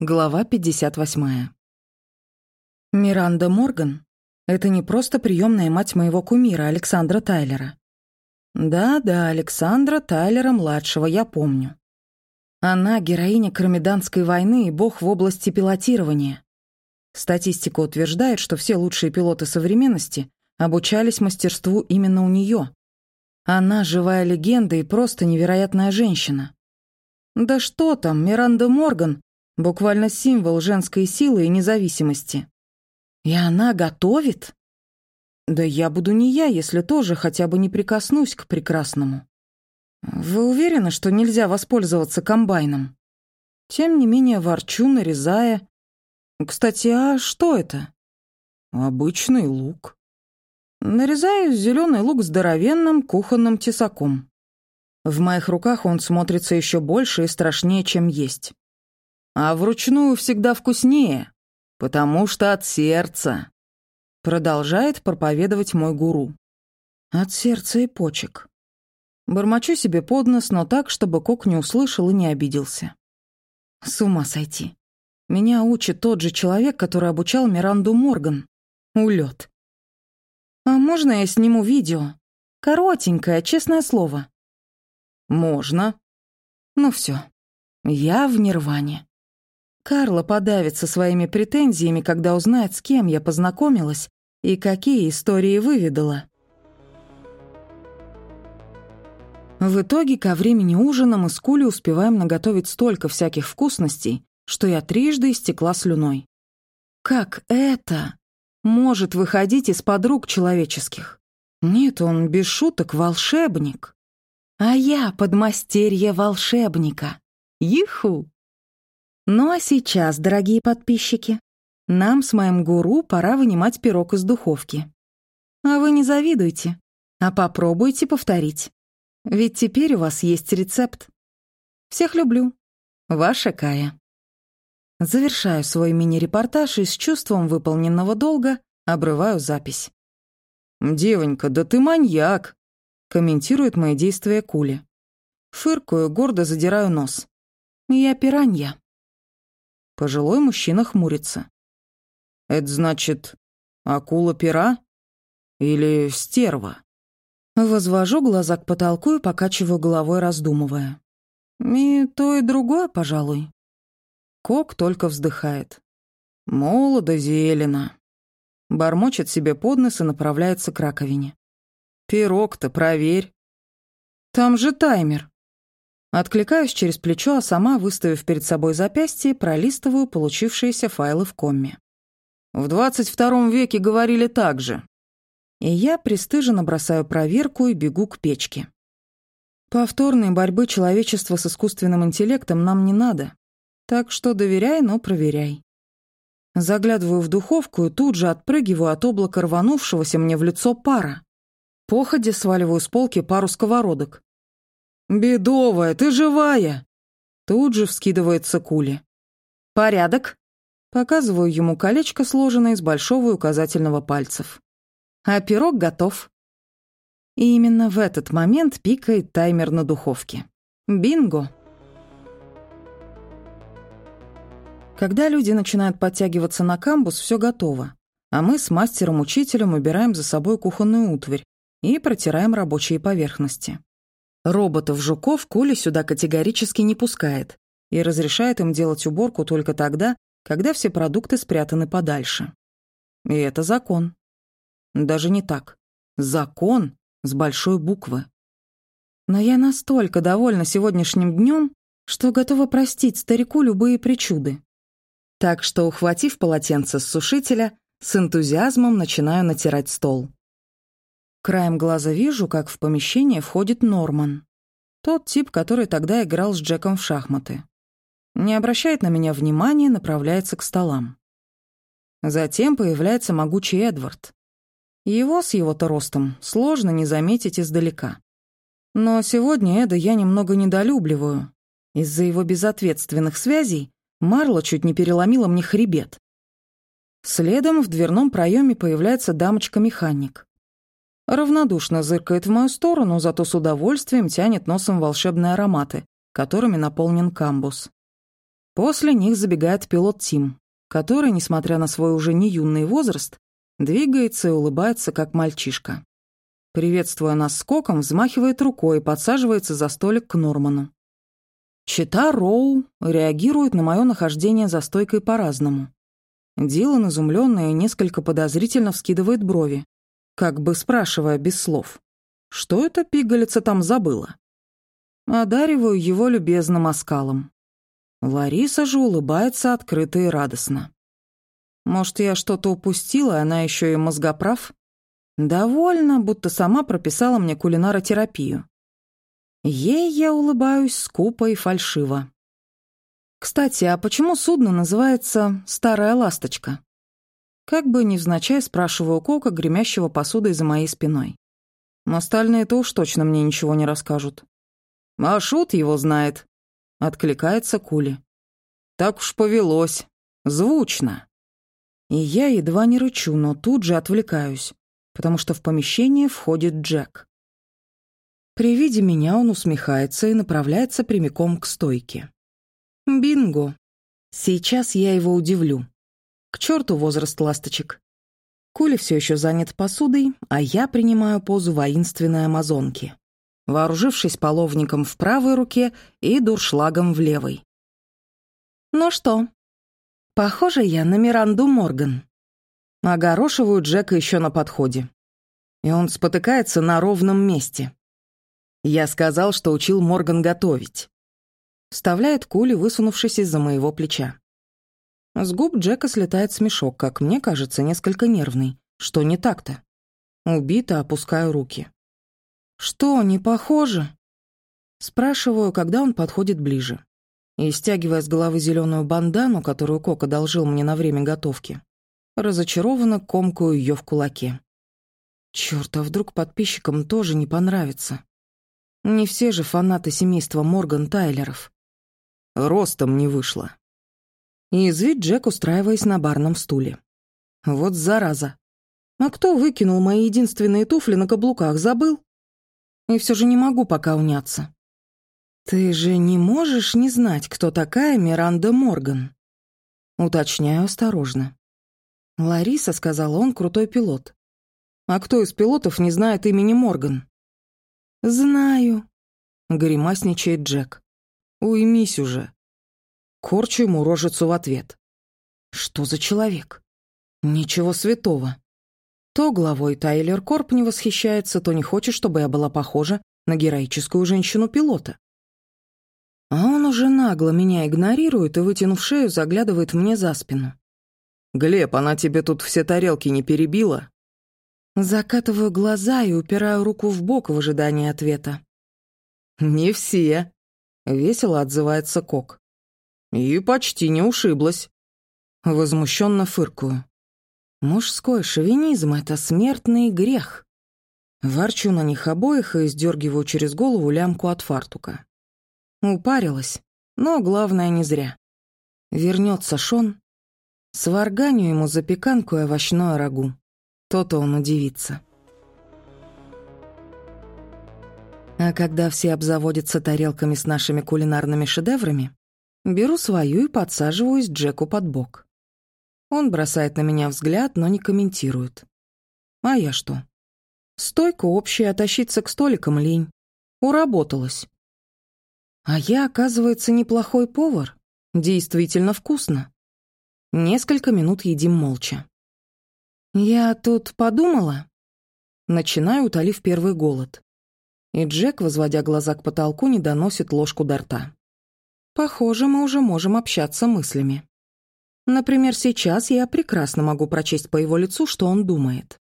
Глава 58. Миранда Морган — это не просто приемная мать моего кумира Александра Тайлера. Да-да, Александра Тайлера-младшего я помню. Она героиня Кромеданской войны и бог в области пилотирования. Статистика утверждает, что все лучшие пилоты современности обучались мастерству именно у нее. Она живая легенда и просто невероятная женщина. Да что там, Миранда Морган Буквально символ женской силы и независимости. И она готовит? Да я буду не я, если тоже хотя бы не прикоснусь к прекрасному. Вы уверены, что нельзя воспользоваться комбайном? Тем не менее ворчу, нарезая. Кстати, а что это? Обычный лук. Нарезаю зеленый лук здоровенным кухонным тесаком. В моих руках он смотрится еще больше и страшнее, чем есть. А вручную всегда вкуснее, потому что от сердца. Продолжает проповедовать мой гуру. От сердца и почек. Бормочу себе под нос, но так, чтобы Кок не услышал и не обиделся. С ума сойти. Меня учит тот же человек, который обучал Миранду Морган. Улет. А можно я сниму видео? Коротенькое, честное слово. Можно. Ну все. Я в нирване. Карла подавится своими претензиями, когда узнает, с кем я познакомилась и какие истории выведала. В итоге ко времени ужина мы с Кулей успеваем наготовить столько всяких вкусностей, что я трижды истекла слюной. Как это может выходить из подруг человеческих? Нет, он без шуток волшебник. А я подмастерье волшебника. Иху! Ну а сейчас, дорогие подписчики, нам с моим гуру пора вынимать пирог из духовки. А вы не завидуйте, а попробуйте повторить. Ведь теперь у вас есть рецепт. Всех люблю. Ваша Кая. Завершаю свой мини-репортаж и с чувством выполненного долга обрываю запись. «Девонька, да ты маньяк!» — комментирует мои действия Кули. Фыркаю, гордо задираю нос. «Я пиранья». Пожилой мужчина хмурится. «Это значит, акула-пера? Или стерва?» Возвожу глаза к потолку и покачиваю головой, раздумывая. И то, и другое, пожалуй. Кок только вздыхает. Молодо зелено. Бормочет себе под нос и направляется к раковине. Пирог-то проверь. Там же таймер. Откликаюсь через плечо, а сама, выставив перед собой запястье, пролистываю получившиеся файлы в комме. В 22 веке говорили так же. И я пристыженно бросаю проверку и бегу к печке. Повторной борьбы человечества с искусственным интеллектом нам не надо. Так что доверяй, но проверяй. Заглядываю в духовку и тут же отпрыгиваю от облака рванувшегося мне в лицо пара. Походе сваливаю с полки пару сковородок. «Бедовая, ты живая!» Тут же вскидывается Кули. «Порядок!» Показываю ему колечко, сложенное из большого и указательного пальцев. А пирог готов. И именно в этот момент пикает таймер на духовке. Бинго! Когда люди начинают подтягиваться на камбус, все готово. А мы с мастером-учителем убираем за собой кухонную утварь и протираем рабочие поверхности. Роботов-жуков Коля сюда категорически не пускает и разрешает им делать уборку только тогда, когда все продукты спрятаны подальше. И это закон. Даже не так. Закон с большой буквы. Но я настолько довольна сегодняшним днем, что готова простить старику любые причуды. Так что, ухватив полотенце с сушителя, с энтузиазмом начинаю натирать стол. Краем глаза вижу, как в помещение входит Норман. Тот тип, который тогда играл с Джеком в шахматы. Не обращает на меня внимания, направляется к столам. Затем появляется могучий Эдвард. Его с его-то ростом сложно не заметить издалека. Но сегодня Эда я немного недолюбливаю. Из-за его безответственных связей Марла чуть не переломила мне хребет. Следом в дверном проеме появляется дамочка-механик. Равнодушно зыркает в мою сторону, зато с удовольствием тянет носом волшебные ароматы, которыми наполнен камбус. После них забегает пилот Тим, который, несмотря на свой уже не юный возраст, двигается и улыбается, как мальчишка. Приветствуя нас скоком, взмахивает рукой и подсаживается за столик к Норману. Чита Роу реагирует на мое нахождение за стойкой по-разному. Дилан, изумленный, несколько подозрительно вскидывает брови, как бы спрашивая без слов, что эта пигалица там забыла. Одариваю его любезным оскалом. Лариса же улыбается открыто и радостно. Может, я что-то упустила, она еще и мозгоправ? Довольно, будто сама прописала мне кулинаротерапию. Ей я улыбаюсь скупо и фальшиво. Кстати, а почему судно называется «Старая ласточка»? Как бы невзначай спрашиваю Кока, гремящего посудой за моей спиной. Остальные-то уж точно мне ничего не расскажут. «А шут его знает», — откликается Кули. «Так уж повелось. Звучно». И я едва не рычу, но тут же отвлекаюсь, потому что в помещение входит Джек. При виде меня он усмехается и направляется прямиком к стойке. Бинго. Сейчас я его удивлю. К черту возраст ласточек. Коля все еще занят посудой, а я принимаю позу воинственной амазонки, вооружившись половником в правой руке и дуршлагом в левой. «Ну что, похоже я на Миранду Морган». Огорошиваю Джека еще на подходе. И он спотыкается на ровном месте. Я сказал, что учил Морган готовить. Вставляет кули, высунувшись из-за моего плеча. С губ Джека слетает смешок, как мне кажется, несколько нервный. Что не так-то? Убито опускаю руки. «Что, не похоже?» Спрашиваю, когда он подходит ближе. И, стягивая с головы зеленую бандану, которую Кок одолжил мне на время готовки, разочарованно комкаю ее в кулаке. Черт, а вдруг подписчикам тоже не понравится? Не все же фанаты семейства Морган Тайлеров. Ростом не вышло. Язвит Джек, устраиваясь на барном стуле. Вот зараза. А кто выкинул мои единственные туфли на каблуках, забыл? И все же не могу пока уняться. Ты же не можешь не знать, кто такая Миранда Морган? Уточняю осторожно. Лариса, сказала он, крутой пилот. А кто из пилотов не знает имени Морган? «Знаю», — гримасничает Джек. «Уймись уже». Корчу ему рожицу в ответ. «Что за человек? Ничего святого. То главой Тайлер Корп не восхищается, то не хочет, чтобы я была похожа на героическую женщину-пилота. А он уже нагло меня игнорирует и, вытянув шею, заглядывает мне за спину. «Глеб, она тебе тут все тарелки не перебила?» Закатываю глаза и упираю руку в бок в ожидании ответа. «Не все», — весело отзывается Кок. «И почти не ушиблась». Возмущенно фыркую. Мужской шовинизм — это смертный грех. Ворчу на них обоих и сдергиваю через голову лямку от фартука. Упарилась, но главное не зря. Вернется Шон, сварганю ему запеканку и овощное рагу. То-то он удивится. А когда все обзаводятся тарелками с нашими кулинарными шедеврами, беру свою и подсаживаюсь Джеку под бок. Он бросает на меня взгляд, но не комментирует. А я что? Стойка общая, тащиться к столикам лень. Уработалась. А я, оказывается, неплохой повар. Действительно вкусно. Несколько минут едим молча. «Я тут подумала...» Начинаю, утолив первый голод. И Джек, возводя глаза к потолку, не доносит ложку до рта. Похоже, мы уже можем общаться мыслями. Например, сейчас я прекрасно могу прочесть по его лицу, что он думает.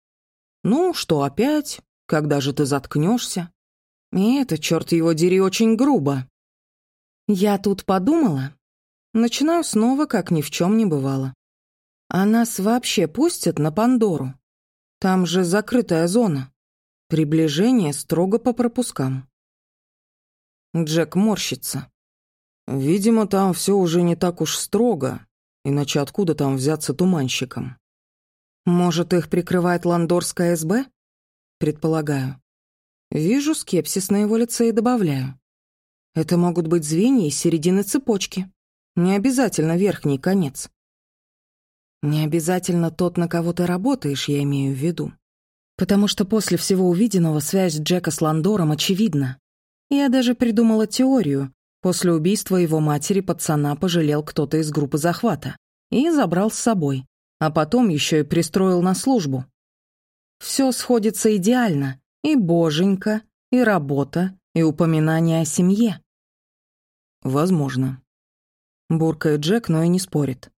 «Ну, что опять? Когда же ты заткнешься? И это, черт его дери, очень грубо. Я тут подумала. Начинаю снова, как ни в чем не бывало. А нас вообще пустят на Пандору? Там же закрытая зона. Приближение строго по пропускам. Джек морщится. Видимо, там все уже не так уж строго, иначе откуда там взяться туманщикам? Может, их прикрывает ландорская СБ? Предполагаю. Вижу скепсис на его лице и добавляю. Это могут быть звенья из середины цепочки. Не обязательно верхний конец. Не обязательно тот, на кого ты работаешь, я имею в виду. Потому что после всего увиденного связь Джека с Ландором очевидна. Я даже придумала теорию. После убийства его матери пацана пожалел кто-то из группы захвата и забрал с собой, а потом еще и пристроил на службу. Все сходится идеально. И боженька, и работа, и упоминание о семье. Возможно. Буркает Джек, но и не спорит.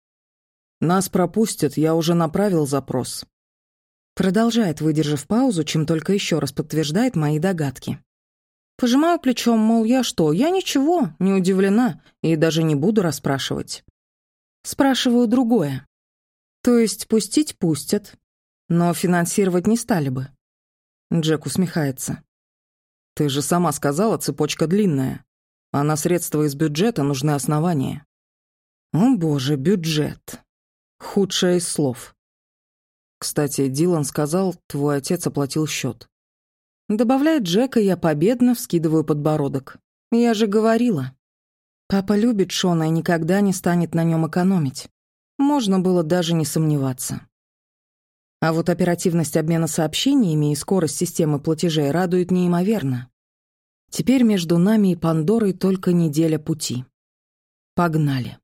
Нас пропустят, я уже направил запрос. Продолжает, выдержав паузу, чем только еще раз подтверждает мои догадки. Пожимаю плечом, мол, я что, я ничего, не удивлена и даже не буду расспрашивать. Спрашиваю другое. То есть пустить пустят, но финансировать не стали бы. Джек усмехается. Ты же сама сказала, цепочка длинная. А на средства из бюджета нужны основания. О боже, бюджет. Худшее из слов. Кстати, Дилан сказал, твой отец оплатил счет. Добавляет Джека, я победно вскидываю подбородок. Я же говорила. Папа любит Шона и никогда не станет на нем экономить. Можно было даже не сомневаться. А вот оперативность обмена сообщениями и скорость системы платежей радует неимоверно. Теперь между нами и Пандорой только неделя пути. Погнали.